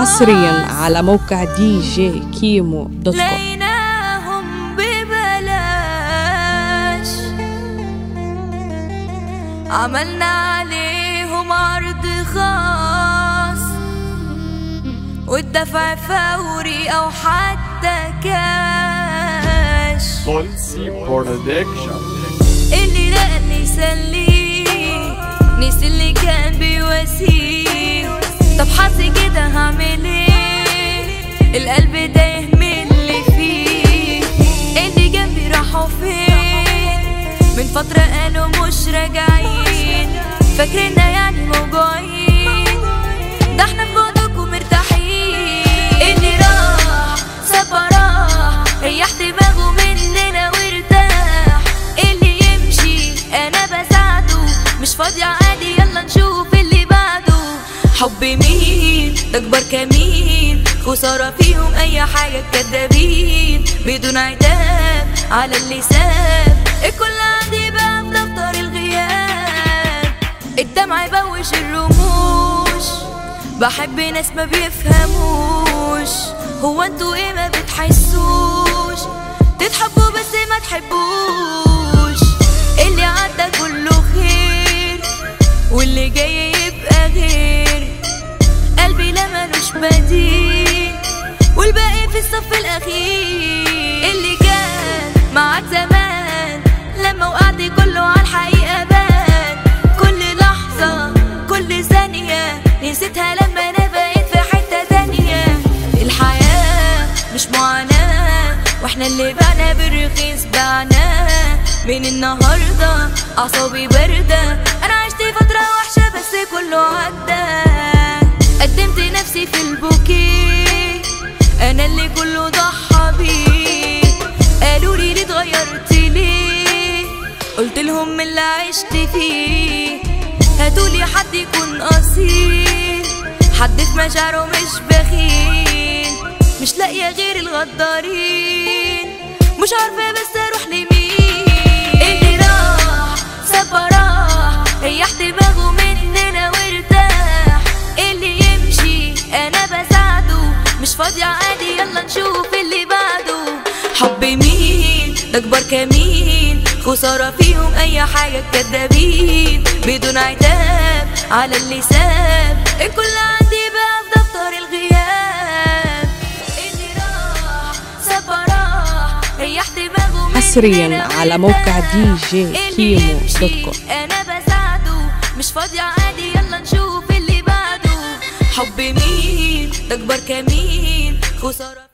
حصريا على موقع دي جي كيمو dot com. لقيناهم ببلاش. عملنا عليهم عرض خاص. والدفع فوري أو حتى cash Bolsi Production القلب تايه من اللي فيه. اللي جنبي راحوا فين؟ من فترة قالوا مش راجعين. فاكريننا يعني موجوعين. ده إحنا في بعدكم مرتاحين. اللي راح ساب راح ريح دماغه مننا وارتاح. اللي يمشي أنا بساعده. مش فاضية عادي يلا نشوف اللي بعده. حب مين؟ ده كبر كمين؟ خسارة فيهم أي حاجة كدابين بدون عتاب على اللي ساب الكل عندي بقى في دفتر الغياب. الدمع يبوش الرموش. بحب ناس ما بيفهموش. هو أنتوا إيه ما بتحسوش؟ تتحبوا بس ما تحبوش. اللي عدى كله خير واللي جاي يبقى غير. قلبي لا ملوش بديل والباقي في الصف الأخير. اللي كان معاك زمان لما وقعت كله على الحقيقة بان. كل لحظة كل ثانية نسيتها لما أنا بقيت في حتة تانية. الحياة مش معاناة وإحنا اللي بعنا بالرخيص بعناة. من النهارده أعصابي باردة. أنا عشت فترة وحشة بس كله عدى. فيه هاتولي حد يكون اصيل حد في مشاعره مش بخيل. مش لاقية غير الغدارين. مش عارفة بس أروح لمين. اللي راح ساب راح ريح دماغه مننا وارتاح. اللي يمشي أنا بساعده. مش فاضية عادي يلا نشوف اللي بعده. حب مين؟ ده كبر كمين. خسارة فيهم أي حاجة كدابين بدون عتاب على اللي ساب الكل عندي بقى في دفتر الغياب. اللي راح ساب راح ريح دماغه حصرياً على موقع. دي جي كيمو dot com. أنا بساعده مش فاضية عادي يلا نشوف اللي بعده. حب مين؟ ده كمين؟ خسارة